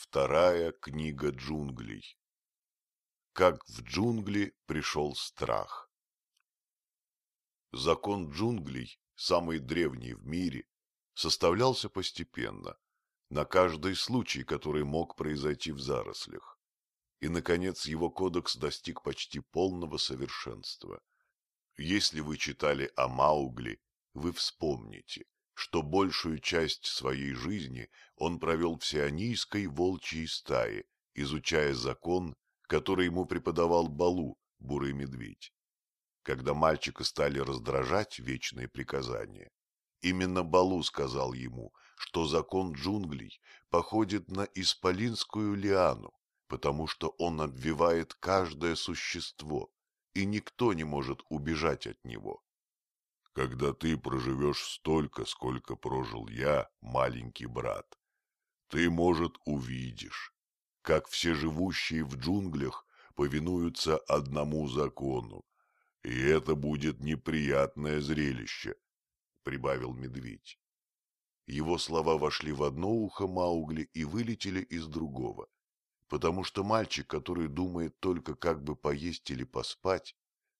Вторая книга джунглей. Как в джунгли пришел страх. Закон джунглей, самый древний в мире, составлялся постепенно, на каждый случай, который мог произойти в зарослях. И, наконец, его кодекс достиг почти полного совершенства. Если вы читали о Маугли, вы вспомните, что большую часть своей жизни он провел в сионийской волчьей стае, изучая закон, который ему преподавал Балу, бурый медведь. Когда мальчика стали раздражать вечные приказания, именно Балу сказал ему, что закон джунглей походит на исполинскую лиану, потому что он обвивает каждое существо, и никто не может убежать от него. Когда ты проживешь столько, сколько прожил я, маленький брат, ты, может, увидишь, как все живущие в джунглях повинуются одному закону, и это будет неприятное зрелище, — прибавил медведь. Его слова вошли в одно ухо Маугли и вылетели из другого, потому что мальчик, который думает только как бы поесть или поспать,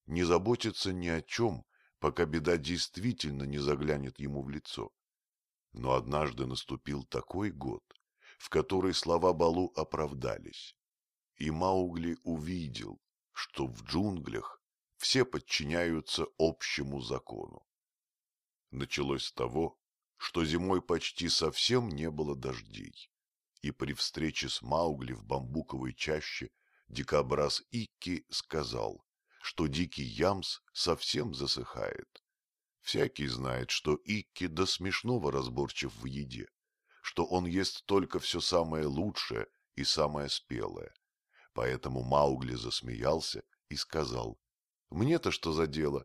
не заботится ни о чем, пока беда действительно не заглянет ему в лицо. Но однажды наступил такой год, в который слова Балу оправдались, и Маугли увидел, что в джунглях все подчиняются общему закону. Началось с того, что зимой почти совсем не было дождей, и при встрече с Маугли в бамбуковой чаще дикобраз Икки сказал, что дикий ямс совсем засыхает. Всякий знает, что Икки до смешного разборчив в еде, что он ест только все самое лучшее и самое спелое. Поэтому Маугли засмеялся и сказал, «Мне-то что за дело?»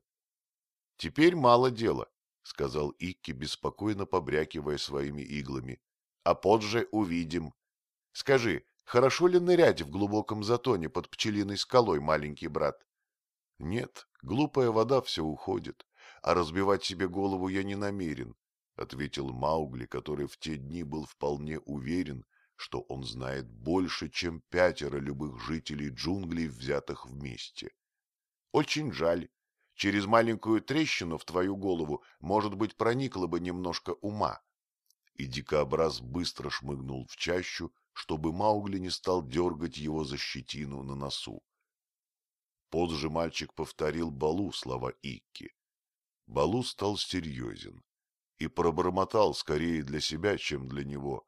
«Теперь мало дела», — сказал Икки, беспокойно побрякивая своими иглами. «А позже увидим. Скажи, хорошо ли нырять в глубоком затоне под пчелиной скалой, маленький брат?» Нет, глупая вода все уходит, а разбивать себе голову я не намерен, — ответил Маугли, который в те дни был вполне уверен, что он знает больше, чем пятеро любых жителей джунглей, взятых вместе. — Очень жаль. Через маленькую трещину в твою голову, может быть, проникло бы немножко ума. И дикобраз быстро шмыгнул в чащу, чтобы Маугли не стал дергать его за щетину на носу. Позже мальчик повторил Балу слова Икки. Балу стал серьезен и пробормотал скорее для себя, чем для него.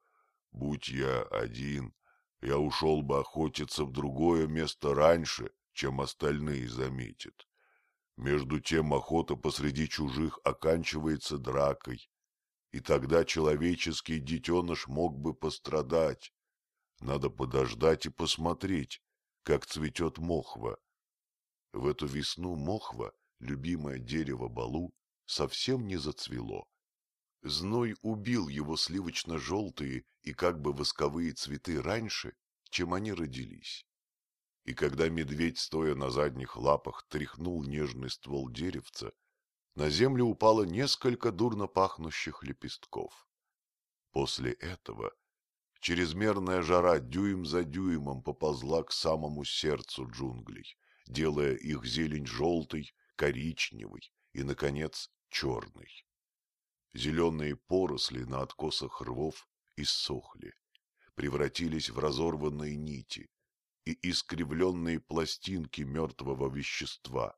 «Будь я один, я ушел бы охотиться в другое место раньше, чем остальные заметят. Между тем охота посреди чужих оканчивается дракой, и тогда человеческий детеныш мог бы пострадать. Надо подождать и посмотреть, как цветет мохва. В эту весну мохва, любимое дерево Балу, совсем не зацвело. Зной убил его сливочно-желтые и как бы восковые цветы раньше, чем они родились. И когда медведь, стоя на задних лапах, тряхнул нежный ствол деревца, на землю упало несколько дурно пахнущих лепестков. После этого чрезмерная жара дюйм за дюймом поползла к самому сердцу джунглей, делая их зелень желтой, коричневой и, наконец, черной. Зеленые поросли на откосах рвов иссохли, превратились в разорванные нити и искривленные пластинки мертвого вещества.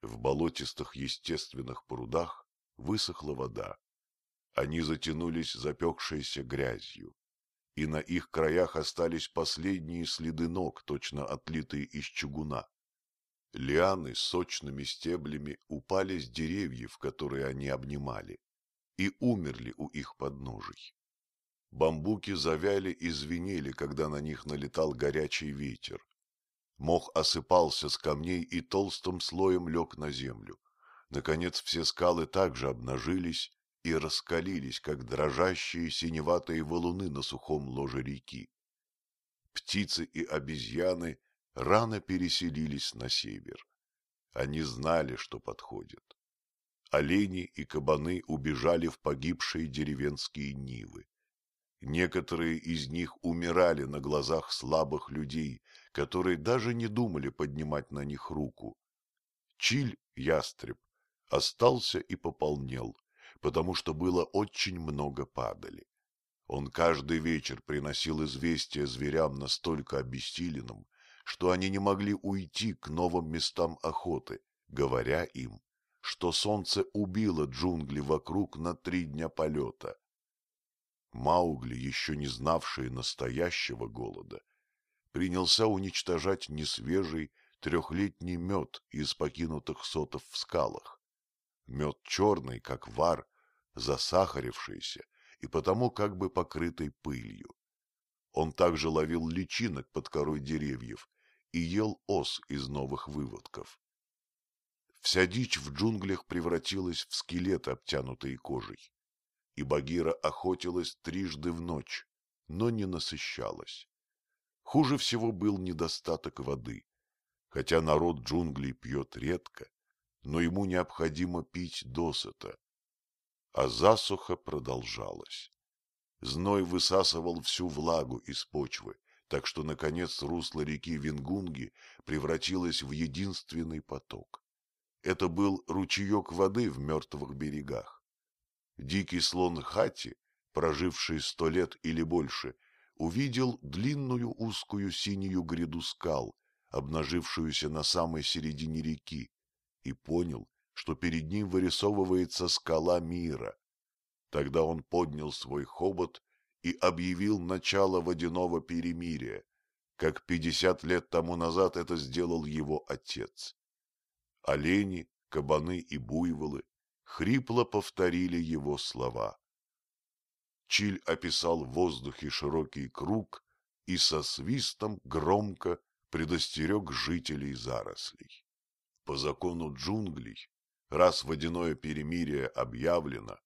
В болотистых естественных прудах высохла вода. Они затянулись запекшейся грязью и на их краях остались последние следы ног, точно отлитые из чугуна. Лианы с сочными стеблями упали с деревьев, которые они обнимали, и умерли у их подножий. Бамбуки завяли и звенели, когда на них налетал горячий ветер. Мох осыпался с камней и толстым слоем лег на землю. Наконец все скалы также обнажились, и раскалились, как дрожащие синеватые валуны на сухом ложе реки. Птицы и обезьяны рано переселились на север. Они знали, что подходит. Олени и кабаны убежали в погибшие деревенские нивы. Некоторые из них умирали на глазах слабых людей, которые даже не думали поднимать на них руку. Чиль, ястреб, остался и пополнел, потому что было очень много падали. Он каждый вечер приносил известия зверям настолько обессиленным, что они не могли уйти к новым местам охоты, говоря им, что солнце убило джунгли вокруг на три дня полета. Маугли, еще не знавший настоящего голода, принялся уничтожать несвежий трехлетний мед из покинутых сотов в скалах. Мед черный, как вар, засахарившийся и потому как бы покрытый пылью. Он также ловил личинок под корой деревьев и ел ос из новых выводков. Вся дичь в джунглях превратилась в скелеты, обтянутые кожей. И Багира охотилась трижды в ночь, но не насыщалась. Хуже всего был недостаток воды. Хотя народ джунглей пьет редко, но ему необходимо пить досыта. А засуха продолжалась. Зной высасывал всю влагу из почвы, так что, наконец, русло реки Вингунги превратилось в единственный поток. Это был ручеек воды в мертвых берегах. Дикий слон Хати, проживший сто лет или больше, увидел длинную узкую синюю гряду скал, обнажившуюся на самой середине реки, и понял, что перед ним вырисовывается скала мира. Тогда он поднял свой хобот и объявил начало водяного перемирия, как пятьдесят лет тому назад это сделал его отец. Олени, кабаны и буйволы хрипло повторили его слова. Чиль описал в воздухе широкий круг и со свистом громко предостерег жителей зарослей. По закону джунглей, раз водяное перемирие объявлено,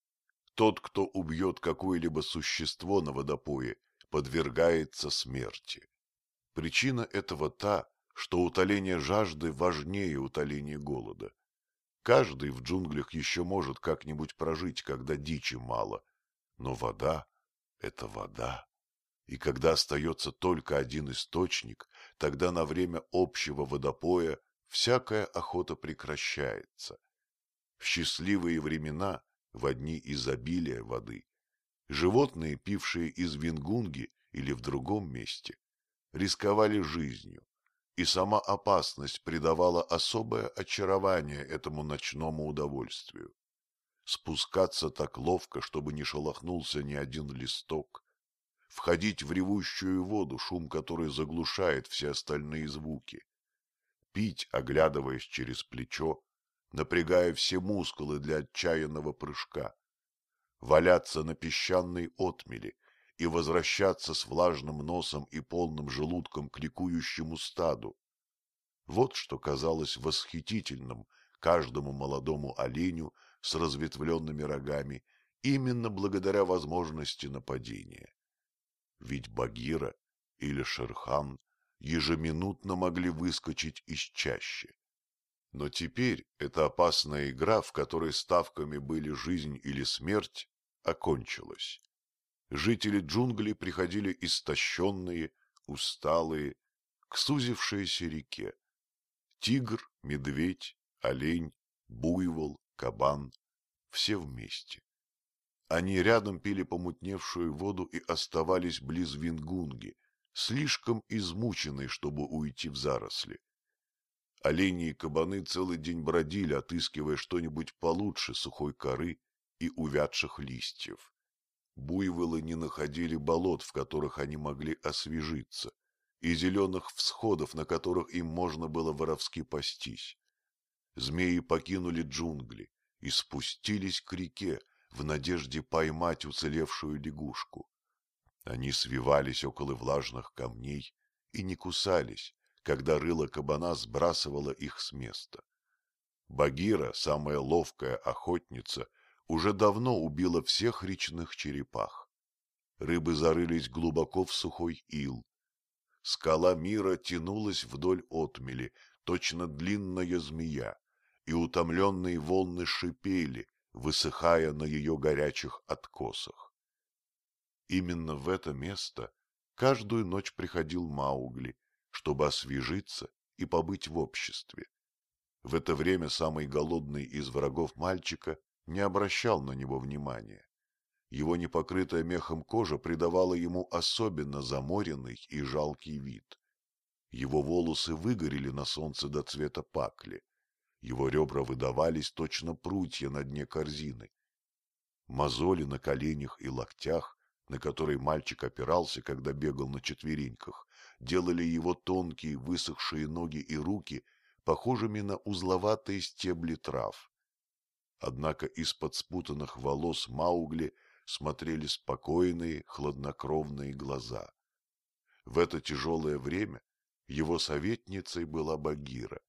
тот, кто убьет какое-либо существо на водопое, подвергается смерти. Причина этого та, что утоление жажды важнее утоления голода. Каждый в джунглях еще может как-нибудь прожить, когда дичи мало, но вода — это вода. И когда остается только один источник, тогда на время общего водопоя всякая охота прекращается. Счастливые времена, в дни изобилия воды, животные, пившие из вингунги или в другом месте, рисковали жизнью, и сама опасность придавала особое очарование этому ночному удовольствию. Спускаться так ловко, чтобы не шелохнулся ни один листок, входить в ревущую воду, шум которой заглушает все остальные звуки, пить, оглядываясь через плечо, напрягая все мускулы для отчаянного прыжка, валяться на песчаной отмели, и возвращаться с влажным носом и полным желудком к ликующему стаду. Вот что казалось восхитительным каждому молодому оленю с разветвленными рогами именно благодаря возможности нападения. Ведь Багира или Шерхан ежеминутно могли выскочить из чащи. Но теперь эта опасная игра, в которой ставками были жизнь или смерть, окончилась. Жители джунглей приходили истощенные, усталые, к сузившейся реке. Тигр, медведь, олень, буйвол, кабан — все вместе. Они рядом пили помутневшую воду и оставались близ Вингунги, слишком измученные, чтобы уйти в заросли. Олени и кабаны целый день бродили, отыскивая что-нибудь получше сухой коры и увядших листьев. Буйволы не находили болот, в которых они могли освежиться, и зеленых всходов, на которых им можно было воровски пастись. Змеи покинули джунгли и спустились к реке в надежде поймать уцелевшую лягушку. Они свивались около влажных камней и не кусались, когда рыло кабана сбрасывало их с места. Багира, самая ловкая охотница, уже давно убила всех речных черепах. Рыбы зарылись глубоко в сухой ил. Скала мира тянулась вдоль отмели, точно длинная змея, и утомленные волны шипели, высыхая на ее горячих откосах. Именно в это место каждую ночь приходил Маугли, чтобы освежиться и побыть в обществе. В это время самый голодный из врагов мальчика не обращал на него внимания. Его непокрытая мехом кожа придавала ему особенно заморенный и жалкий вид. Его волосы выгорели на солнце до цвета пакли. Его ребра выдавались точно прутья на дне корзины. Мозоли на коленях и локтях, на которые мальчик опирался, когда бегал на четвереньках, делали его тонкие высохшие ноги и руки похожими на узловатые стебли трав. Однако из-под спутанных волос Маугли смотрели спокойные, хладнокровные глаза. В это тяжелое время его советницей была Багира.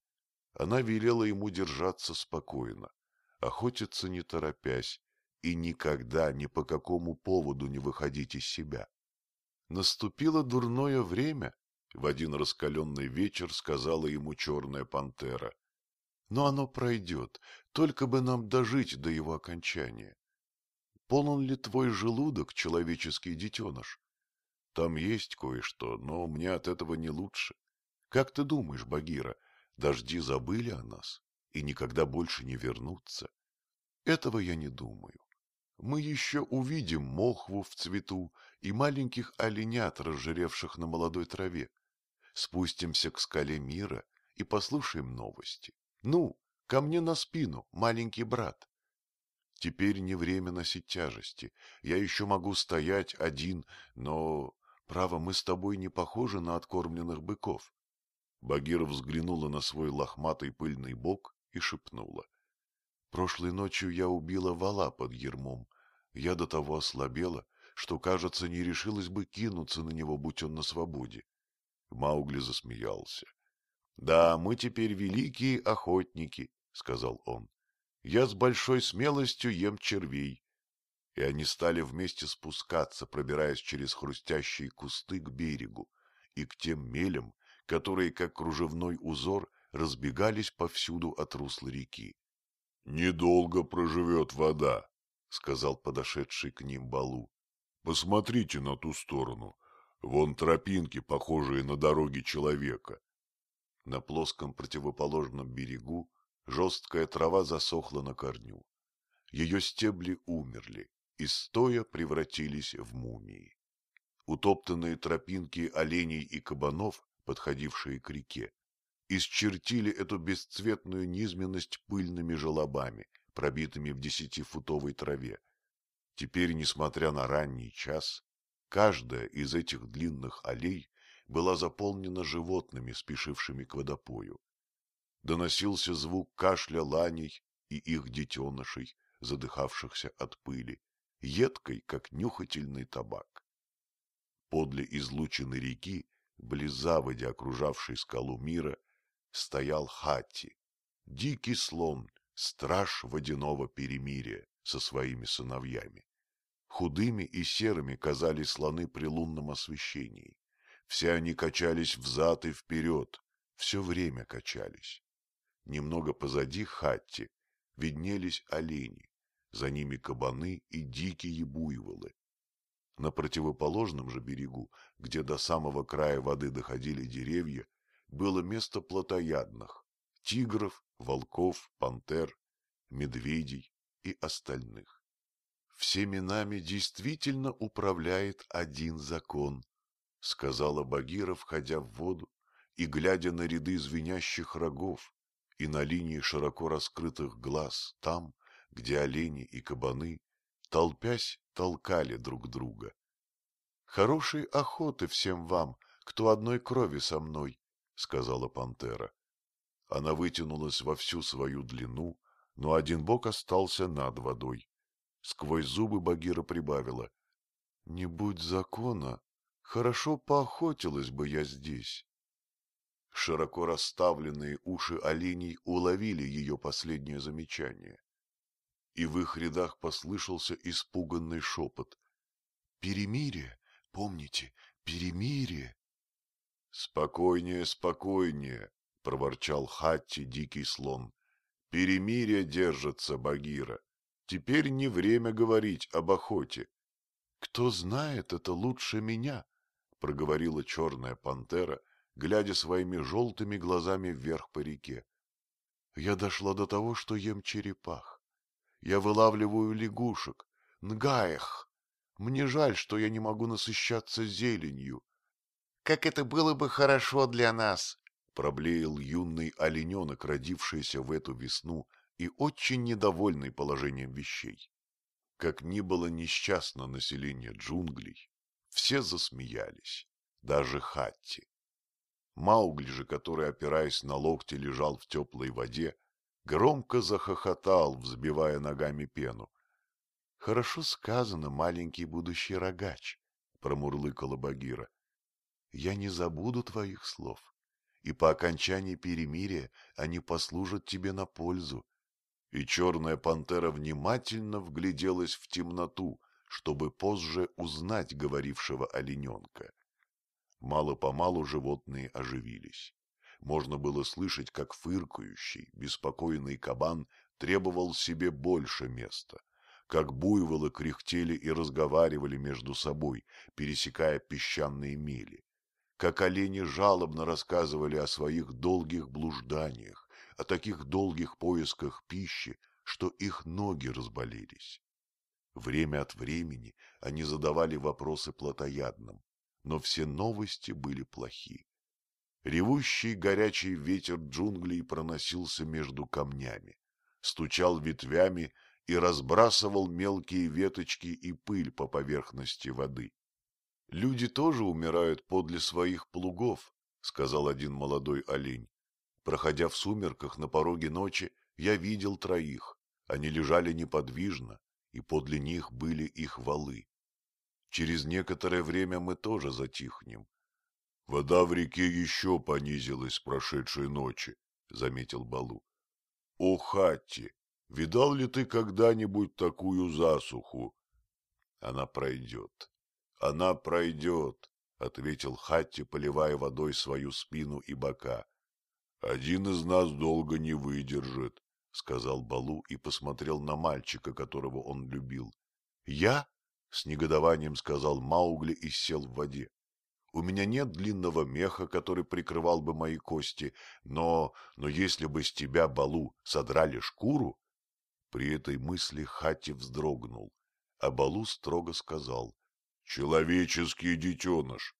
Она велела ему держаться спокойно, охотиться не торопясь и никогда ни по какому поводу не выходить из себя. Наступило дурное время, в один раскаленный вечер сказала ему черная пантера. Но оно пройдет, только бы нам дожить до его окончания. Полон ли твой желудок, человеческий детеныш? Там есть кое-что, но мне от этого не лучше. Как ты думаешь, Багира, дожди забыли о нас и никогда больше не вернутся? Этого я не думаю. Мы еще увидим мохву в цвету и маленьких оленят, разжиревших на молодой траве. Спустимся к скале мира и послушаем новости. Ну, ко мне на спину, маленький брат. Теперь не время носить тяжести. Я еще могу стоять один, но, право, мы с тобой не похожи на откормленных быков. Багира взглянула на свой лохматый пыльный бок и шепнула. Прошлой ночью я убила вала под ермом. Я до того ослабела, что, кажется, не решилась бы кинуться на него, будь он на свободе. Маугли засмеялся. — Да, мы теперь великие охотники, — сказал он. — Я с большой смелостью ем червей. И они стали вместе спускаться, пробираясь через хрустящие кусты к берегу и к тем мелям, которые, как кружевной узор, разбегались повсюду от русла реки. — Недолго проживет вода, — сказал подошедший к ним Балу. — Посмотрите на ту сторону. Вон тропинки, похожие на дороги человека. На плоском противоположном берегу жесткая трава засохла на корню. Ее стебли умерли и стоя превратились в мумии. Утоптанные тропинки оленей и кабанов подходившие к реке, исчертили эту бесцветную низменность пыльными желобами, пробитыми в десятифутовой траве. Теперь, несмотря на ранний час, каждая из этих длинных аллей была заполнена животными, спешившими к водопою. Доносился звук кашля ланей и их детенышей, задыхавшихся от пыли, едкой, как нюхательный табак. Подле излучины реки близ заводи, окружавшей скалу мира, стоял Хатти, дикий слон, страж водяного перемирия со своими сыновьями. Худыми и серыми казались слоны при лунном освещении. Все они качались взад и вперед, все время качались. Немного позади Хатти виднелись олени, за ними кабаны и дикие буйволы. На противоположном же берегу, где до самого края воды доходили деревья, было место плотоядных – тигров, волков, пантер, медведей и остальных. Всеми нами действительно управляет один закон, — сказала Багира, входя в воду и глядя на ряды звенящих рогов и на линии широко раскрытых глаз там, где олени и кабаны толпясь, толкали друг друга. — Хорошей охоты всем вам, кто одной крови со мной, — сказала пантера. Она вытянулась во всю свою длину, но один бок остался над водой. Сквозь зубы Багира прибавила. — Не будь закона, хорошо поохотилась бы я здесь. Широко расставленные уши оленей уловили ее последнее замечание и в их рядах послышался испуганный шепот. «Перемирие! Помните, перемирие!» «Спокойнее, спокойнее!» — проворчал Хатти, дикий слон. «Перемирие держится, Багира. Теперь не время говорить об охоте». — Кто знает это лучше меня? — проговорила черная пантера, глядя своими желтыми глазами вверх по реке. — Я дошла до того, что ем черепах. Я вылавливаю лягушек, нгаях. Мне жаль, что я не могу насыщаться зеленью. — Как это было бы хорошо для нас! — проблеял юный олененок, родившийся в эту весну и очень недовольный положением вещей. Как ни было несчастно население джунглей, все засмеялись, даже Хатти. Маугли же, который, опираясь на локти, лежал в теплой воде, громко захохотал, взбивая ногами пену. — Хорошо сказано, маленький будущий рогач, — промурлыкала Багира. — Я не забуду твоих слов, и по окончании перемирия они послужат тебе на пользу и черная пантера внимательно вгляделась в темноту, чтобы позже узнать говорившего олененка. Мало-помалу животные оживились. Можно было слышать, как фыркающий, беспокойный кабан требовал себе больше места, как буйволы кряхтели и разговаривали между собой, пересекая песчаные мели, как олени жалобно рассказывали о своих долгих блужданиях, о таких долгих поисках пищи, что их ноги разболелись. Время от времени они задавали вопросы плотоядным, но все новости были плохи. Ревущий горячий ветер джунглей проносился между камнями, стучал ветвями и разбрасывал мелкие веточки и пыль по поверхности воды. — Люди тоже умирают подле своих плугов, — сказал один молодой олень. Проходя в сумерках на пороге ночи, я видел троих. Они лежали неподвижно, и подле них были их валы. Через некоторое время мы тоже затихнем. — Вода в реке еще понизилась с прошедшей ночи, — заметил Балу. — О, Хатти, видал ли ты когда-нибудь такую засуху? — Она пройдет. Она пройдет, — ответил Хатти, поливая водой свою спину и бока. — Один из нас долго не выдержит, — сказал Балу и посмотрел на мальчика, которого он любил. — Я? — с негодованием сказал Маугли и сел в воде. — У меня нет длинного меха, который прикрывал бы мои кости, но... но если бы с тебя, Балу, содрали шкуру... При этой мысли Хати вздрогнул, а Балу строго сказал. — Человеческий детеныш,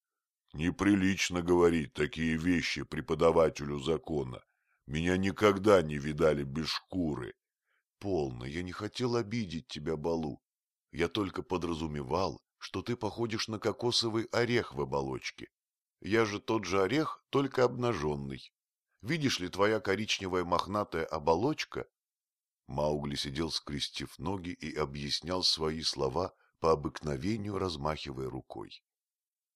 Неприлично говорить такие вещи преподавателю закона. Меня никогда не видали без шкуры. Полно, я не хотел обидеть тебя, Балу. Я только подразумевал, что ты походишь на кокосовый орех в оболочке. Я же тот же орех, только обнаженный. Видишь ли, твоя коричневая мохнатая оболочка... Маугли сидел, скрестив ноги, и объяснял свои слова по обыкновению, размахивая рукой.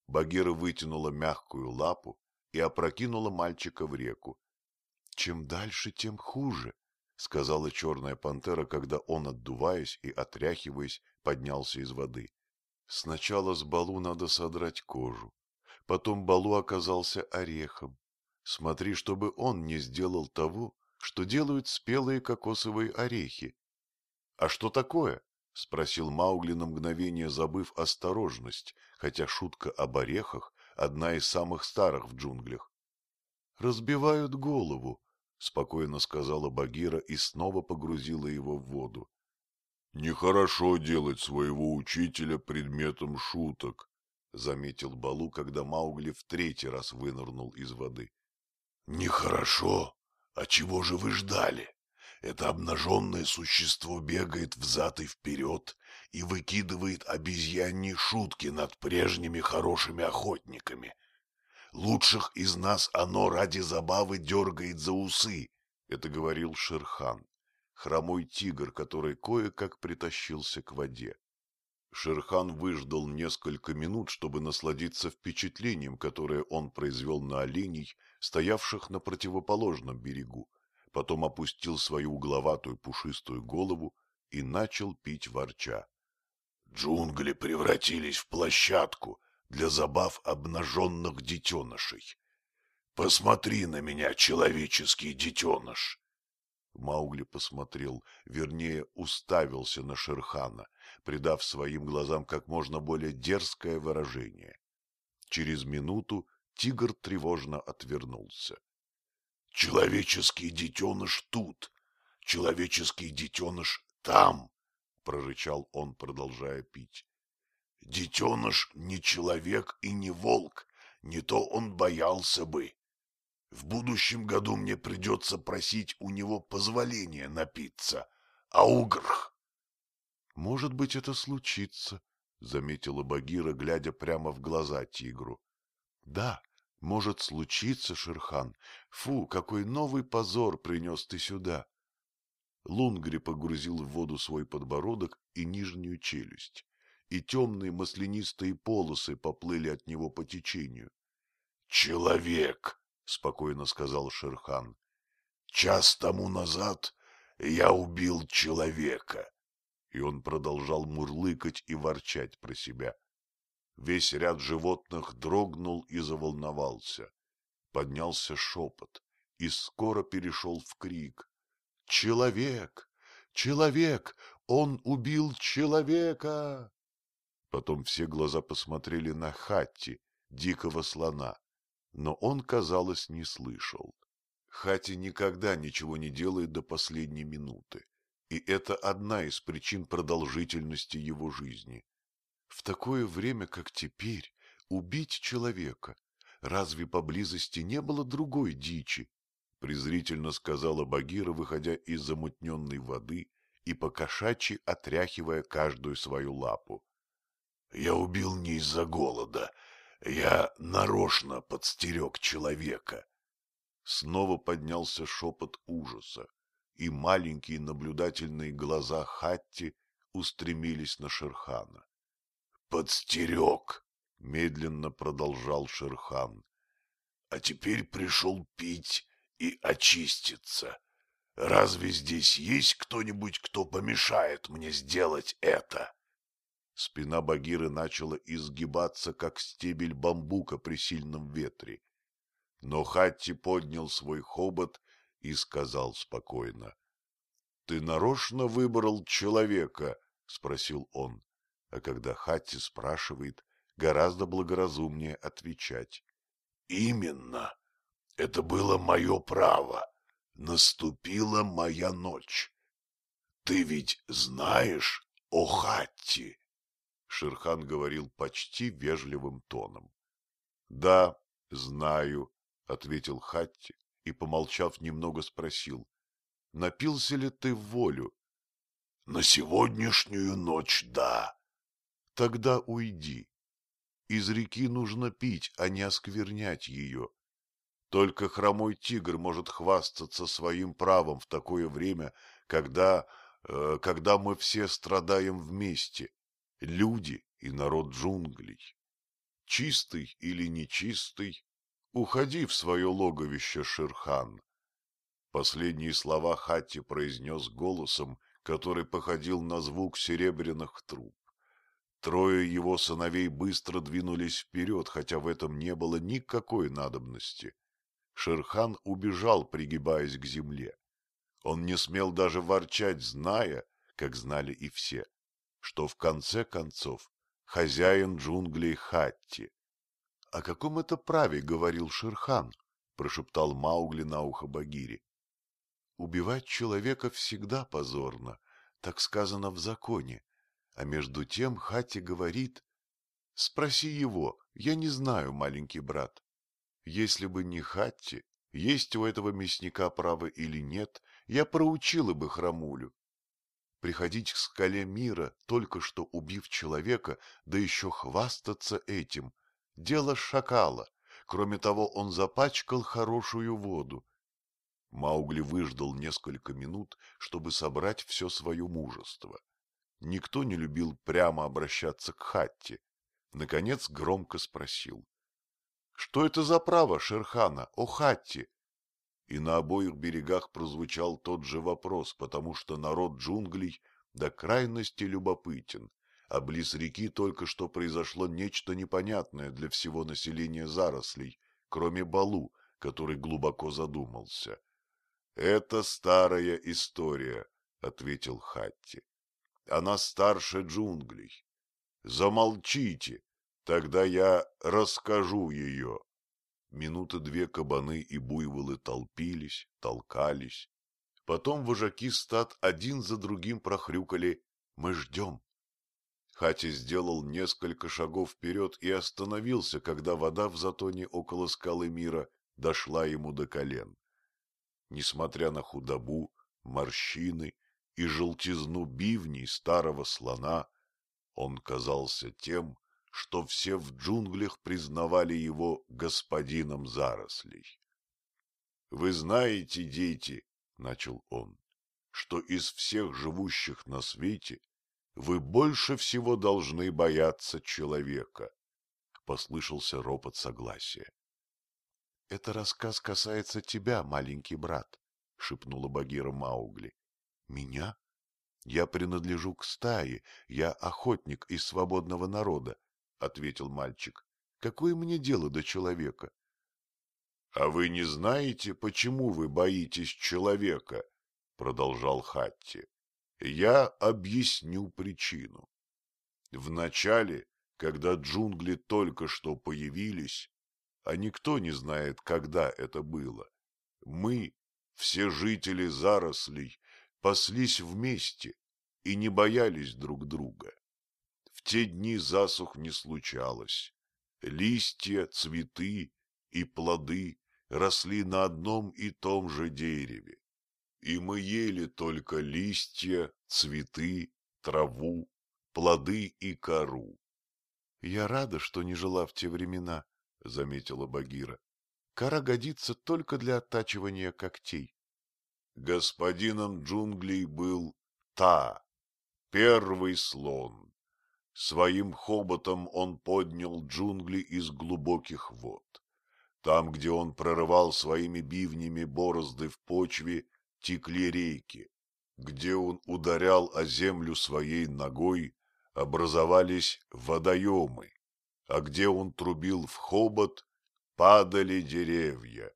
Багира вытянула мягкую лапу и опрокинула мальчика в реку. — Чем дальше, тем хуже, — сказала черная пантера, когда он, отдуваясь и отряхиваясь, поднялся из воды. — Сначала с Балу надо содрать кожу, потом Балу оказался орехом. Смотри, чтобы он не сделал того, что делают спелые кокосовые орехи. — А что такое? — спросил Маугли на мгновение, забыв осторожность, хотя шутка об орехах — одна из самых старых в джунглях. — Разбивают голову, — спокойно сказала Багира и снова погрузила его в воду. — Нехорошо делать своего учителя предметом шуток, — заметил Балу, когда Маугли в третий раз вынырнул из воды. — Нехорошо? А чего же вы ждали? Это обнаженное существо бегает взад и вперед и выкидывает обезьяньи шутки над прежними хорошими охотниками. Лучших из нас оно ради забавы дергает за усы, — это говорил Шерхан, хромой тигр, который кое-как притащился к воде. Шерхан выждал несколько минут, чтобы насладиться впечатлением, которое он произвел на оленей, стоявших на противоположном берегу потом опустил свою угловатую пушистую голову и начал пить ворча. Джунгли превратились в площадку для забав обнаженных детенышей. Посмотри на меня, человеческий детеныш. Маугли посмотрел, вернее, уставился на Шерхана, придав своим глазам как можно более дерзкое выражение. Через минуту тигр тревожно отвернулся. — Человеческий детеныш тут, человеческий детеныш там, — прорычал он, продолжая пить. — Детеныш не человек и не волк, не то он боялся бы. В будущем году мне придется просить у него позволения напиться. А угрх? — Может быть, это случится, — заметила Багира, глядя прямо в глаза тигру. — Да, может случиться, Шерхан. Фу, какой новый позор принес ты сюда. Лунгри погрузил в воду свой подбородок и нижнюю челюсть, и темные маслянистые полосы поплыли от него по течению. — Человек! — спокойно сказал Шерхан. — Час тому назад я убил человека. И он продолжал мурлыкать и ворчать про себя. Весь ряд животных дрогнул и заволновался. Поднялся шепот и скоро перешел в крик. «Человек! Человек! Он убил человека!» Потом все глаза посмотрели на Хатти, дикого слона но он, казалось, не слышал. Хати никогда ничего не делает до последней минуты, и это одна из причин продолжительности его жизни. В такое время, как теперь, убить человека, разве поблизости не было другой дичи? презрительно сказала Багира, выходя из замутненной воды и покошачьи отряхивая каждую свою лапу. — Я убил не из-за голода, я нарочно подстерег человека. Снова поднялся шепот ужаса, и маленькие наблюдательные глаза Хатти устремились на Шерхана. «Подстерег!» — медленно продолжал Шерхан. «А теперь пришел пить и очиститься. Разве здесь есть кто-нибудь, кто помешает мне сделать это?» Спина Багиры начала изгибаться, как стебель бамбука при сильном ветре. Но Хатти поднял свой хобот и сказал спокойно. — Ты нарочно выбрал человека? — спросил он. А когда Хатти спрашивает, гораздо благоразумнее отвечать. — Именно. Это было мое право. Наступила моя ночь. Ты ведь знаешь о Хатти? Шерхан говорил почти вежливым тоном. — Да, знаю, — ответил Хатти и, помолчав, немного спросил. — Напился ли ты в волю? — На сегодняшнюю ночь, да. — Тогда уйди. Из реки нужно пить, а не осквернять ее. Только хромой тигр может хвастаться своим правом в такое время, когда, э, когда мы все страдаем вместе люди и народ джунглей. Чистый или нечистый, уходи в свое логовище, Шерхан. Последние слова Хатти произнес голосом, который походил на звук серебряных труб. Трое его сыновей быстро двинулись вперед, хотя в этом не было никакой надобности. Шерхан убежал, пригибаясь к земле. Он не смел даже ворчать, зная, как знали и все, что в конце концов хозяин джунглей Хатти. — О каком это праве говорил Шерхан? — прошептал Маугли на ухо Багири. — Убивать человека всегда позорно, так сказано в законе. А между тем Хатти говорит... Спроси его, я не знаю, маленький брат. Если бы не Хатти, есть у этого мясника право или нет, я проучила бы храмулю. Приходить к скале мира, только что убив человека, да еще хвастаться этим. Дело шакала. Кроме того, он запачкал хорошую воду. Маугли выждал несколько минут, чтобы собрать все свое мужество. Никто не любил прямо обращаться к Хатте. Наконец громко спросил. — Что это за право Шерхана, о Хатте? и на обоих берегах прозвучал тот же вопрос, потому что народ джунглей до крайности любопытен, а близ реки только что произошло нечто непонятное для всего населения зарослей, кроме Балу, который глубоко задумался. — Это старая история, — ответил Хатти. — Она старше джунглей. Замолчите, тогда я расскажу ее. Минуты две кабаны и буйволы толпились, толкались. Потом вожаки стад один за другим прохрюкали «Мы ждем». Хати сделал несколько шагов вперед и остановился, когда вода в затоне около скалы мира дошла ему до колен. Несмотря на худобу, морщины и желтизну бивней старого слона, он казался тем, что все в джунглях признавали его господином зарослей. — Вы знаете, дети, — начал он, — что из всех живущих на свете вы больше всего должны бояться человека. Послышался ропот согласия. — Это рассказ касается тебя, маленький брат, — шепнула Багира Маугли. — Меня? Я принадлежу к стае, я охотник из свободного народа, — ответил мальчик. — Какое мне дело до человека? — А вы не знаете, почему вы боитесь человека? — продолжал Хатти. Я объясню причину. Вначале, когда джунгли только что появились, а никто не знает, когда это было, мы, все жители зарослей, паслись вместе и не боялись друг друга. В те дни засух не случалось. Листья, цветы и плоды росли на одном и том же дереве и мы ели только листья, цветы, траву, плоды и кору. — Я рада, что не жила в те времена, — заметила Багира. — Кора годится только для оттачивания когтей. Господином джунглей был Та, первый слон. Своим хоботом он поднял джунгли из глубоких вод. Там, где он прорывал своими бивнями борозды в почве, текли реки. Где он ударял о землю своей ногой, образовались водоемы, а где он трубил в хобот, падали деревья.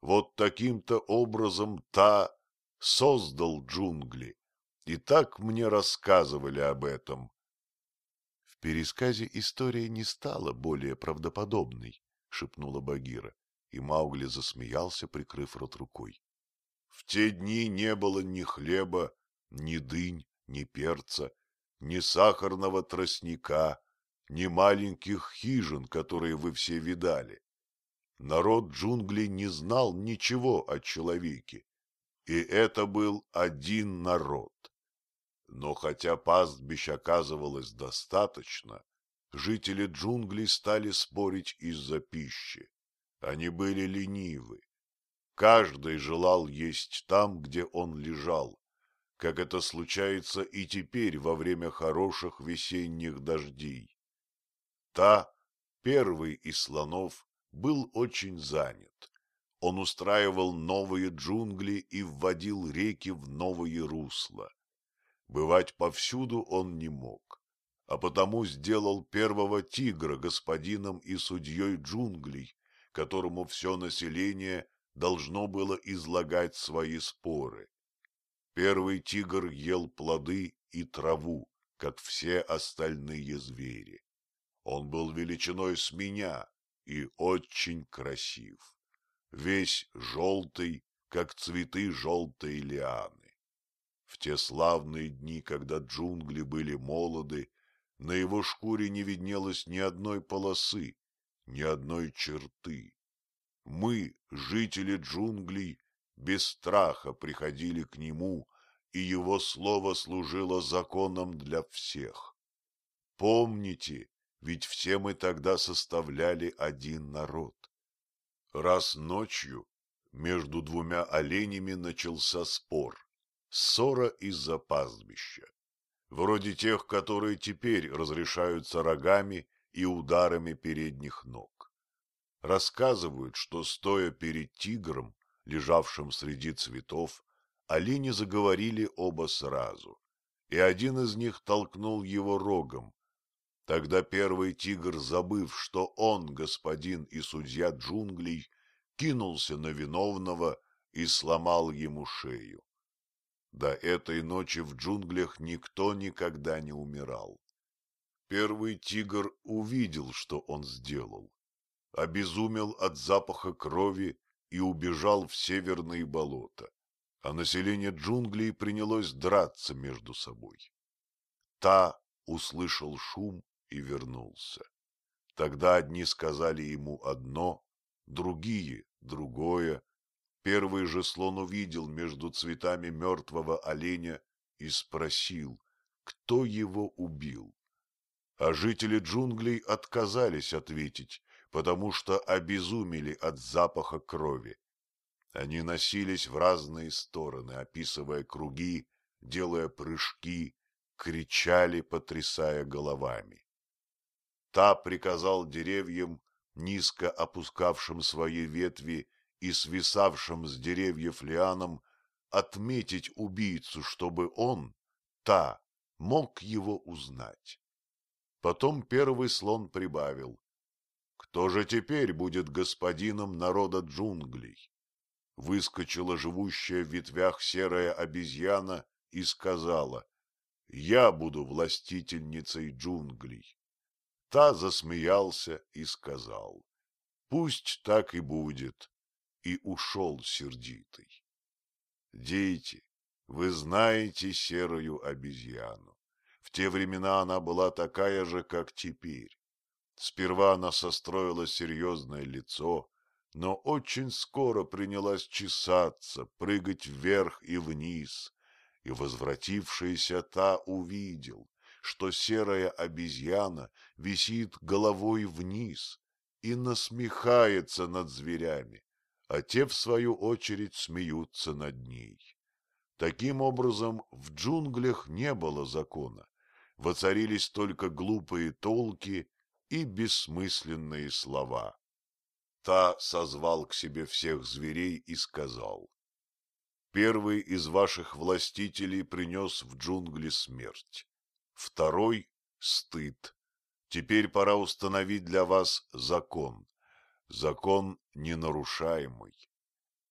Вот таким-то образом та создал джунгли, и так мне рассказывали об этом. В пересказе история не стала более правдоподобной, — шепнула Багира, и Маугли засмеялся, прикрыв рот рукой. В те дни не было ни хлеба, ни дынь, ни перца, ни сахарного тростника, ни маленьких хижин, которые вы все видали. Народ джунглей не знал ничего о человеке, и это был один народ. Но хотя пастбищ оказывалось достаточно, жители джунглей стали спорить из-за пищи. Они были ленивы, Каждый желал есть там, где он лежал, как это случается и теперь во время хороших весенних дождей. Та, первый из слонов, был очень занят. Он устраивал новые джунгли и вводил реки в новые русла. Бывать повсюду он не мог, а потому сделал первого тигра господином и судьей джунглей, которому все население должно было излагать свои споры. Первый тигр ел плоды и траву, как все остальные звери. Он был величиной с меня и очень красив, весь желтый, как цветы желтой лианы. В те славные дни, когда джунгли были молоды, на его шкуре не виднелось ни одной полосы, ни одной черты. Мы, жители джунглей, без страха приходили к нему, и его слово служило законом для всех. Помните, ведь все мы тогда составляли один народ. Раз ночью между двумя оленями начался спор, ссора из-за пастбища, вроде тех, которые теперь разрешаются рогами и ударами передних ног. Рассказывают, что, стоя перед тигром, лежавшим среди цветов, олени заговорили оба сразу, и один из них толкнул его рогом. Тогда первый тигр, забыв, что он господин и судья джунглей, кинулся на виновного и сломал ему шею. До этой ночи в джунглях никто никогда не умирал. Первый тигр увидел, что он сделал, обезумел от запаха крови и убежал в северные болота, а население джунглей принялось драться между собой. Та услышал шум и вернулся. Тогда одни сказали ему одно, другие — другое. Первый же слон увидел между цветами мертвого оленя и спросил, кто его убил. А жители джунглей отказались ответить, потому что обезумели от запаха крови. Они носились в разные стороны, описывая круги, делая прыжки, кричали, потрясая головами. Та приказал деревьям, низко опускавшим свои ветви и свисавшим с деревьев лианам, отметить убийцу, чтобы он, та, мог его узнать. Потом первый слон прибавил. Кто же теперь будет господином народа джунглей? Выскочила живущая в ветвях серая обезьяна и сказала, я буду властительницей джунглей. Та засмеялся и сказал, пусть так и будет, и ушел сердитый. Дети, вы знаете серую обезьяну. В те времена она была такая же, как теперь. Сперва она состроила серьезное лицо, но очень скоро принялась чесаться, прыгать вверх и вниз, и возвратившаяся та увидел, что серая обезьяна висит головой вниз и насмехается над зверями, а те, в свою очередь, смеются над ней. Таким образом, в джунглях не было закона, воцарились только глупые толки и бессмысленные слова. Та созвал к себе всех зверей и сказал, «Первый из ваших властителей принес в джунгли смерть второй — стыд. Теперь пора установить для вас закон. Закон ненарушаемый.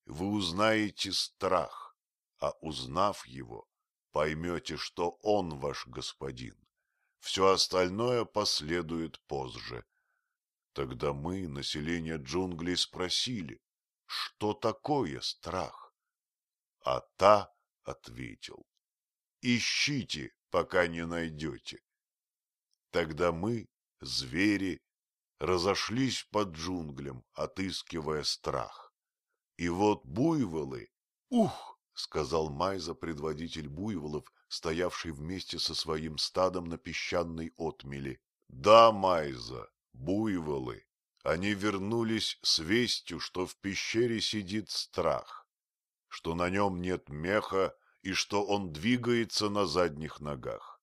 Вы узнаете страх, а узнав его, поймете, что он ваш господин. Все остальное последует позже. Тогда мы, население джунглей, спросили, что такое страх? А та ответил, ищите пока не найдете. Тогда мы, звери, разошлись по джунглям, отыскивая страх. И вот буйволы... Ух! — сказал Майза, предводитель буйволов, стоявший вместе со своим стадом на песчаной отмели. Да, Майза, буйволы. Они вернулись с вестью, что в пещере сидит страх, что на нем нет меха и что он двигается на задних ногах.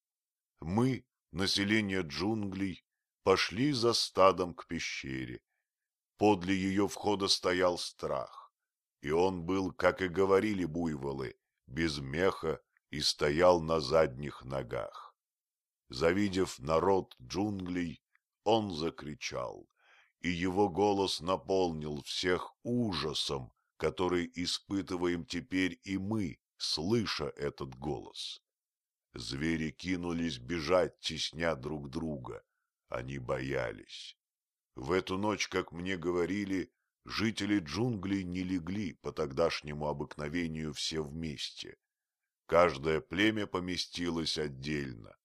Мы, население джунглей, пошли за стадом к пещере. Подле ее входа стоял страх, и он был, как и говорили буйволы, без меха и стоял на задних ногах. Завидев народ джунглей, он закричал, и его голос наполнил всех ужасом, который испытываем теперь и мы, слыша этот голос. Звери кинулись бежать, тесня друг друга. Они боялись. В эту ночь, как мне говорили, жители джунглей не легли по тогдашнему обыкновению все вместе. Каждое племя поместилось отдельно.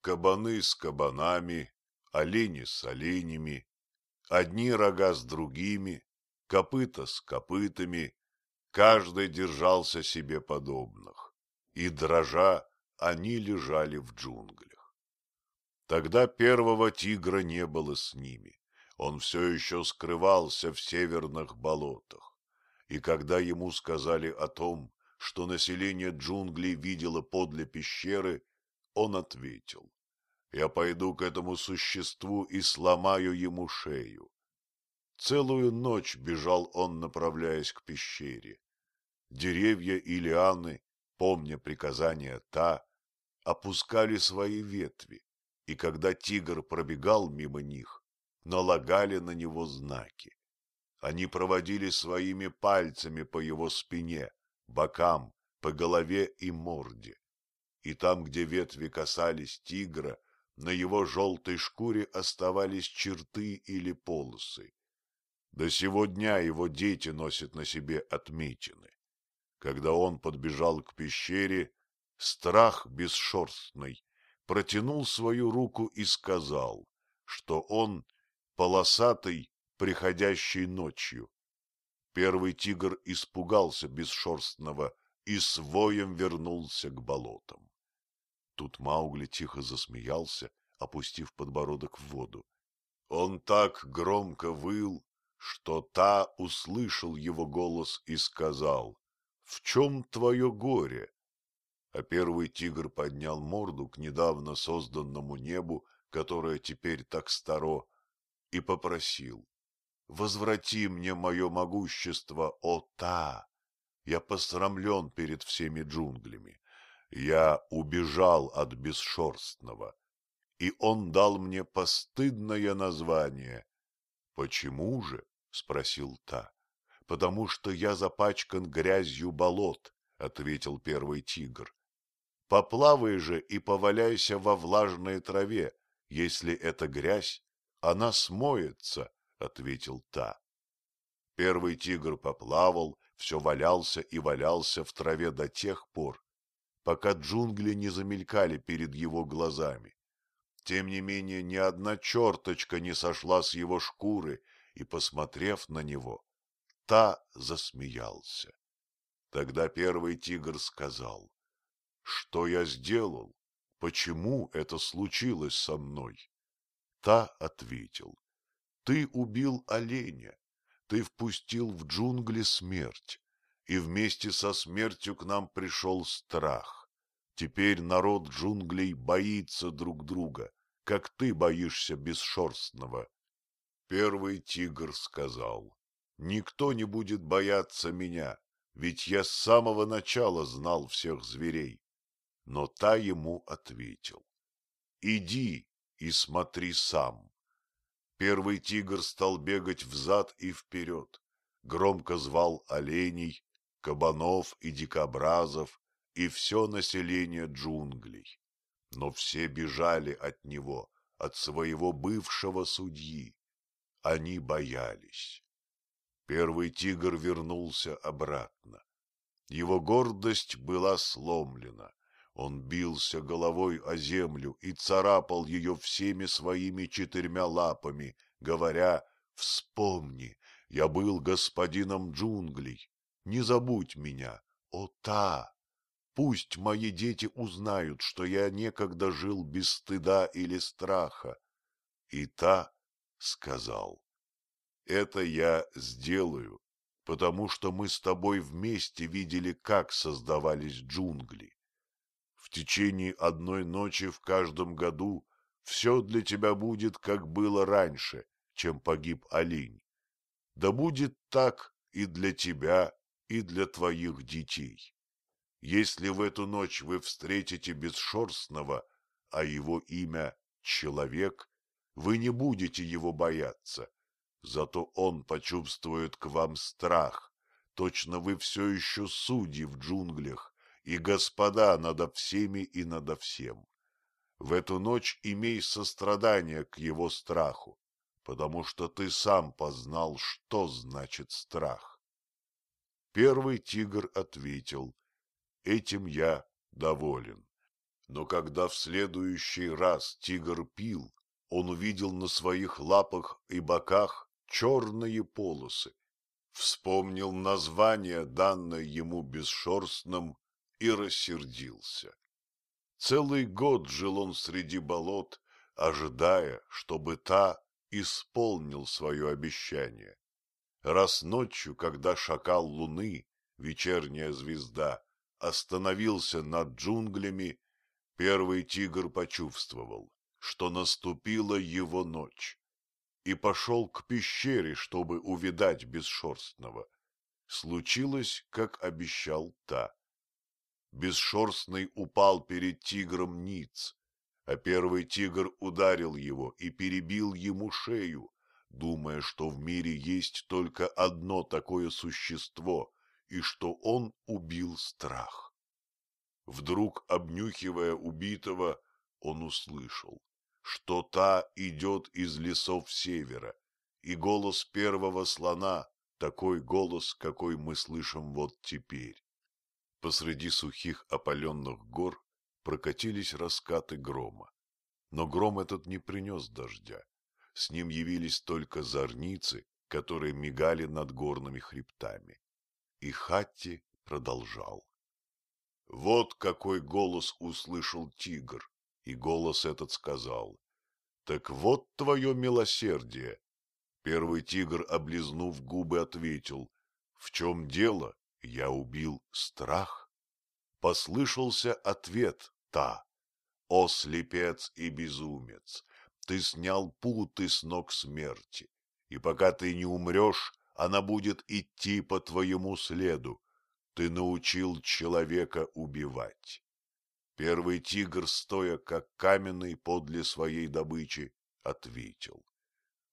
Кабаны с кабанами, олени с оленями, одни рога с другими, копыта с копытами, Каждый держался себе подобных, и, дрожа, они лежали в джунглях. Тогда первого тигра не было с ними, он все еще скрывался в северных болотах, и когда ему сказали о том, что население джунглей видело подле пещеры, он ответил, «Я пойду к этому существу и сломаю ему шею». Целую ночь бежал он, направляясь к пещере. Деревья и лианы, помня приказания та, опускали свои ветви, и когда тигр пробегал мимо них, налагали на него знаки. Они проводили своими пальцами по его спине, бокам, по голове и морде. И там, где ветви касались тигра, на его желтой шкуре оставались черты или полосы. До сего дня его дети носят на себе отметины. Когда он подбежал к пещере, страх бесшерстный протянул свою руку и сказал, что он полосатый, приходящий ночью. Первый тигр испугался бесшерстного и с воем вернулся к болотам. Тут Маугли тихо засмеялся, опустив подбородок в воду. Он так громко выл, что та услышал его голос и сказал, «В чем твое горе?» А первый тигр поднял морду к недавно созданному небу, которое теперь так старо, и попросил, «Возврати мне мое могущество, о та! Я посрамлен перед всеми джунглями. Я убежал от бесшерстного, и он дал мне постыдное название. — Почему же? — спросил та. — Потому что я запачкан грязью болот, — ответил первый тигр. — Поплавай же и поваляйся во влажной траве. Если это грязь, она смоется, — ответил та. Первый тигр поплавал, все валялся и валялся в траве до тех пор, пока джунгли не замелькали перед его глазами. Тем не менее, ни одна черточка не сошла с его шкуры, и, посмотрев на него, та засмеялся. Тогда первый тигр сказал, «Что я сделал? Почему это случилось со мной?» Та ответил, «Ты убил оленя, ты впустил в джунгли смерть, и вместе со смертью к нам пришел страх. Теперь народ джунглей боится друг друга, как ты боишься бесшерстного. Первый тигр сказал, никто не будет бояться меня, ведь я с самого начала знал всех зверей. Но та ему ответил, иди и смотри сам. Первый тигр стал бегать взад и вперед, громко звал оленей, кабанов и дикобразов и все население джунглей. Но все бежали от него, от своего бывшего судьи. Они боялись. Первый тигр вернулся обратно. Его гордость была сломлена. Он бился головой о землю и царапал ее всеми своими четырьмя лапами, говоря «Вспомни, я был господином джунглей, не забудь меня, о та! Пусть мои дети узнают, что я некогда жил без стыда или страха. И та сказал, это я сделаю, потому что мы с тобой вместе видели, как создавались джунгли. В течение одной ночи в каждом году все для тебя будет, как было раньше, чем погиб олень. Да будет так и для тебя, и для твоих детей. Если в эту ночь вы встретите бесшерстного, а его имя — человек, вы не будете его бояться, зато он почувствует к вам страх. Точно вы все еще судьи в джунглях и господа надо всеми и надо всем. В эту ночь имей сострадание к его страху, потому что ты сам познал, что значит страх. Первый тигр ответил, этим я доволен. Но когда в следующий раз тигр пил, он увидел на своих лапах и боках черные полосы, вспомнил название, данное ему бесшерстным, и рассердился. Целый год жил он среди болот, ожидая, чтобы та исполнил свое обещание. Раз ночью, когда шакал луны, вечерняя звезда, остановился над джунглями, первый тигр почувствовал, что наступила его ночь, и пошел к пещере, чтобы увидать бесшерстного. Случилось, как обещал та. Бесшерстный упал перед тигром ниц, а первый тигр ударил его и перебил ему шею, думая, что в мире есть только одно такое существо и что он убил страх. Вдруг, обнюхивая убитого, он услышал, что та идет из лесов севера, и голос первого слона — такой голос, какой мы слышим вот теперь. Посреди сухих опаленных гор прокатились раскаты грома. Но гром этот не принес дождя. С ним явились только зорницы, которые мигали над горными хребтами. И Хатти продолжал. Вот какой голос услышал тигр, и голос этот сказал. Так вот твое милосердие. Первый тигр, облизнув губы, ответил. В чем дело? Я убил страх. Послышался ответ та. О, слепец и безумец! Ты снял путы с ног смерти, и пока ты не умрешь, она будет идти по твоему следу. Ты научил человека убивать. Первый тигр, стоя как каменный подле своей добычи, ответил.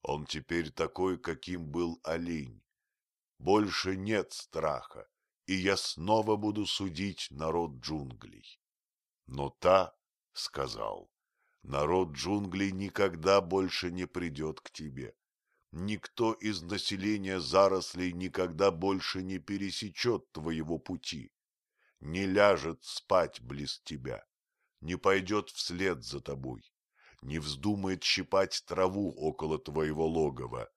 Он теперь такой, каким был олень. Больше нет страха, и я снова буду судить народ джунглей. Но та сказал, народ джунглей никогда больше не придет к тебе. Никто из населения зарослей никогда больше не пересечет твоего пути, не ляжет спать близ тебя, не пойдет вслед за тобой, не вздумает щипать траву около твоего логова,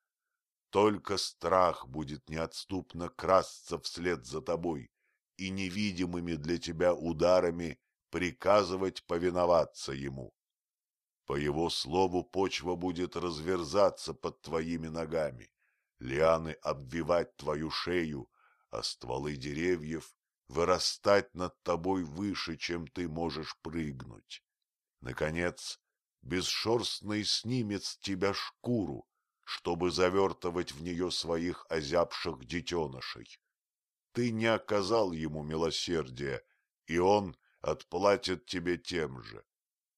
только страх будет неотступно красться вслед за тобой и невидимыми для тебя ударами приказывать повиноваться ему. По его слову почва будет разверзаться под твоими ногами, лианы обвивать твою шею, а стволы деревьев вырастать над тобой выше, чем ты можешь прыгнуть. Наконец, бесшерстный снимет с тебя шкуру, чтобы завертывать в нее своих озябших детенышей. Ты не оказал ему милосердия, и он отплатит тебе тем же.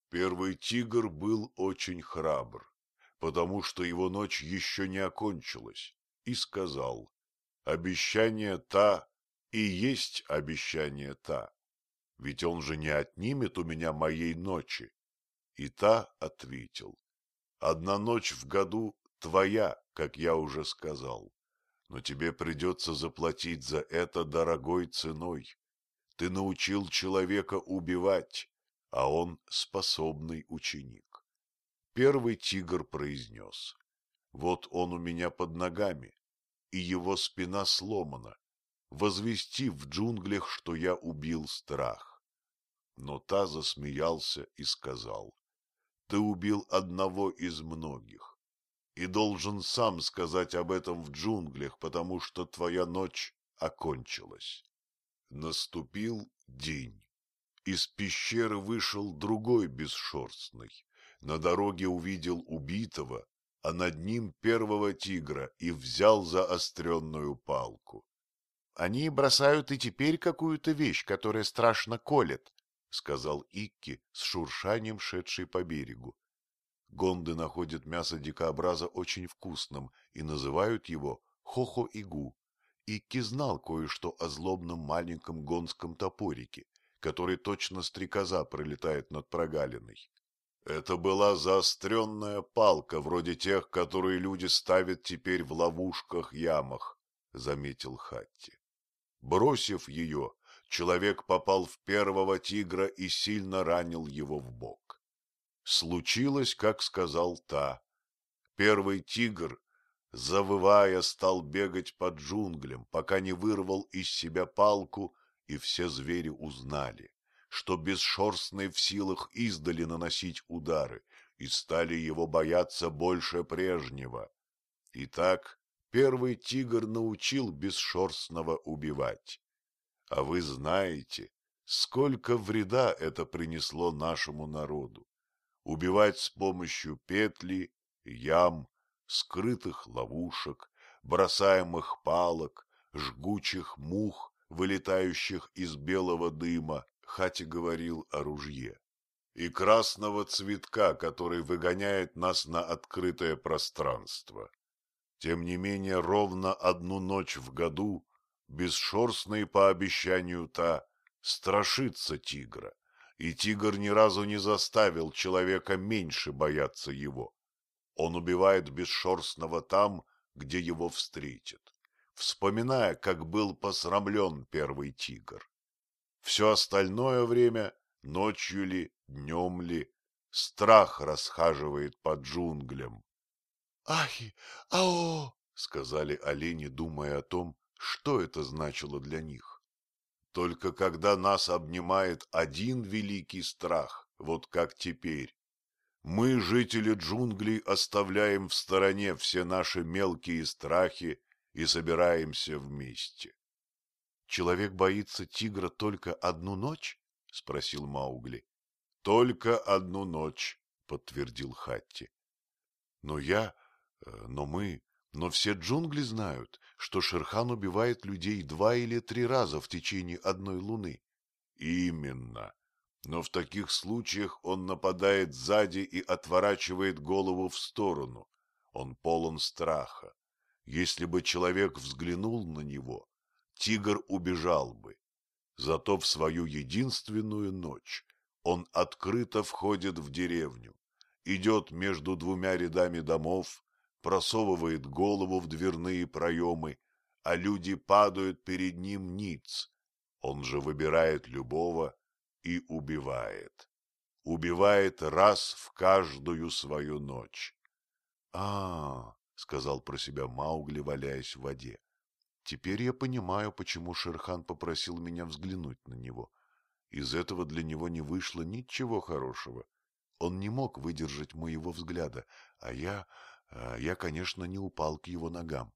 Первый тигр был очень храбр, потому что его ночь еще не окончилась, и сказал, «Обещание та и есть обещание та, ведь он же не отнимет у меня моей ночи». И та ответил, «Одна ночь в году твоя, как я уже сказал, но тебе придется заплатить за это дорогой ценой. Ты научил человека убивать, а он способный ученик. Первый тигр произнес, вот он у меня под ногами, и его спина сломана, возвести в джунглях, что я убил страх. Но та засмеялся и сказал, ты убил одного из многих и должен сам сказать об этом в джунглях, потому что твоя ночь окончилась. Наступил день. Из пещеры вышел другой бесшерстный. На дороге увидел убитого, а над ним первого тигра и взял заостренную палку. — Они бросают и теперь какую-то вещь, которая страшно колет, — сказал Икки с шуршанием, шедший по берегу. Гонды находят мясо дикообраза очень вкусным и называют его хохо-игу. Икки знал кое-что о злобном маленьком гонском топорике, который точно стрекоза пролетает над прогалиной. Это была заостренная палка, вроде тех, которые люди ставят теперь в ловушках-ямах, — заметил Хатти. Бросив ее, человек попал в первого тигра и сильно ранил его в бок. Случилось, как сказал та. Первый тигр, завывая, стал бегать по джунглям, пока не вырвал из себя палку, и все звери узнали, что бесшерстный в силах издали наносить удары, и стали его бояться больше прежнего. Итак, первый тигр научил бесшерстного убивать. А вы знаете, сколько вреда это принесло нашему народу убивать с помощью петли, ям, скрытых ловушек, бросаемых палок, жгучих мух, вылетающих из белого дыма, Хати говорил о ружье, и красного цветка, который выгоняет нас на открытое пространство. Тем не менее, ровно одну ночь в году, бесшерстный по обещанию та, страшится тигра, и тигр ни разу не заставил человека меньше бояться его. Он убивает бесшерстного там, где его встретит, вспоминая, как был посрамлен первый тигр. Все остальное время, ночью ли, днем ли, страх расхаживает по джунглям. «Ахи! Ао!» — сказали олени, думая о том, что это значило для них. Только когда нас обнимает один великий страх, вот как теперь, мы, жители джунглей, оставляем в стороне все наши мелкие страхи и собираемся вместе. — Человек боится тигра только одну ночь? — спросил Маугли. — Только одну ночь, — подтвердил Хатти. — Но я но мы, но все джунгли знают, что Шерхан убивает людей два или три раза в течение одной луны. Именно. Но в таких случаях он нападает сзади и отворачивает голову в сторону. Он полон страха. Если бы человек взглянул на него, тигр убежал бы. Зато в свою единственную ночь он открыто входит в деревню, идет между двумя рядами домов просовывает голову в дверные проемы, а люди падают перед ним ниц. Он же выбирает любого и убивает. Убивает раз в каждую свою ночь. А, -а, -а сказал про себя Маугли, валяясь в воде. Теперь я понимаю, почему Шерхан попросил меня взглянуть на него. Из этого для него не вышло ничего хорошего. Он не мог выдержать моего взгляда, а я а я, конечно, не упал к его ногам.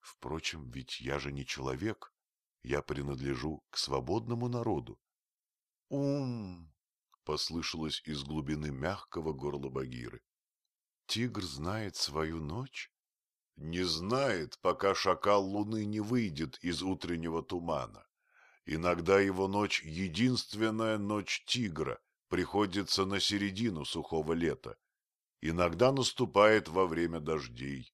Впрочем, ведь я же не человек, я принадлежу к свободному народу. «Ум!» — послышалось из глубины мягкого горла Багиры. «Тигр знает свою ночь?» «Не знает, пока шакал луны не выйдет из утреннего тумана. Иногда его ночь — единственная ночь тигра, приходится на середину сухого лета иногда наступает во время дождей.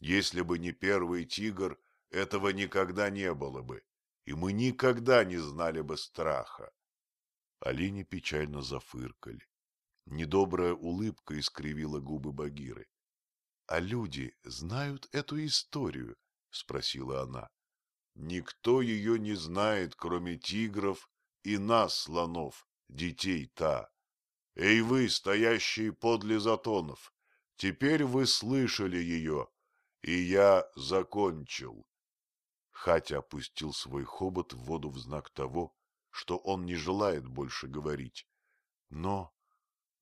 Если бы не первый тигр, этого никогда не было бы, и мы никогда не знали бы страха. Олени печально зафыркали. Недобрая улыбка искривила губы Багиры. — А люди знают эту историю? — спросила она. — Никто ее не знает, кроме тигров и нас, слонов, детей та. Эй вы, стоящие подле затонов, теперь вы слышали ее, и я закончил. Хатя опустил свой хобот в воду в знак того, что он не желает больше говорить. Но,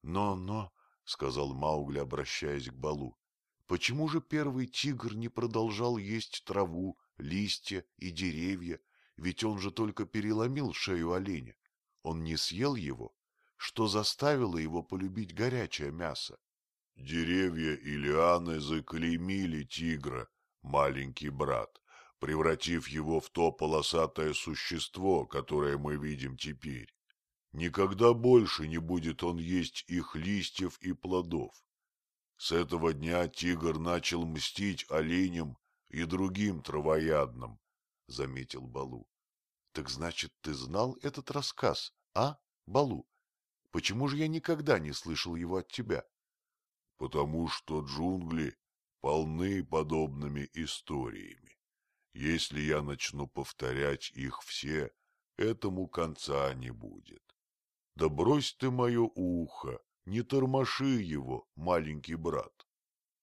но, но, — сказал Маугли, обращаясь к Балу, — почему же первый тигр не продолжал есть траву, листья и деревья, ведь он же только переломил шею оленя. Он не съел его? Что заставило его полюбить горячее мясо. Деревья и лианы заклеймили тигра, маленький брат, превратив его в то полосатое существо, которое мы видим теперь. Никогда больше не будет он есть их листьев и плодов. С этого дня тигр начал мстить оленям и другим травоядным, — заметил Балу. — Так значит, ты знал этот рассказ, а, Балу? Почему же я никогда не слышал его от тебя? — Потому что джунгли полны подобными историями. Если я начну повторять их все, этому конца не будет. Да брось ты мое ухо, не тормоши его, маленький брат.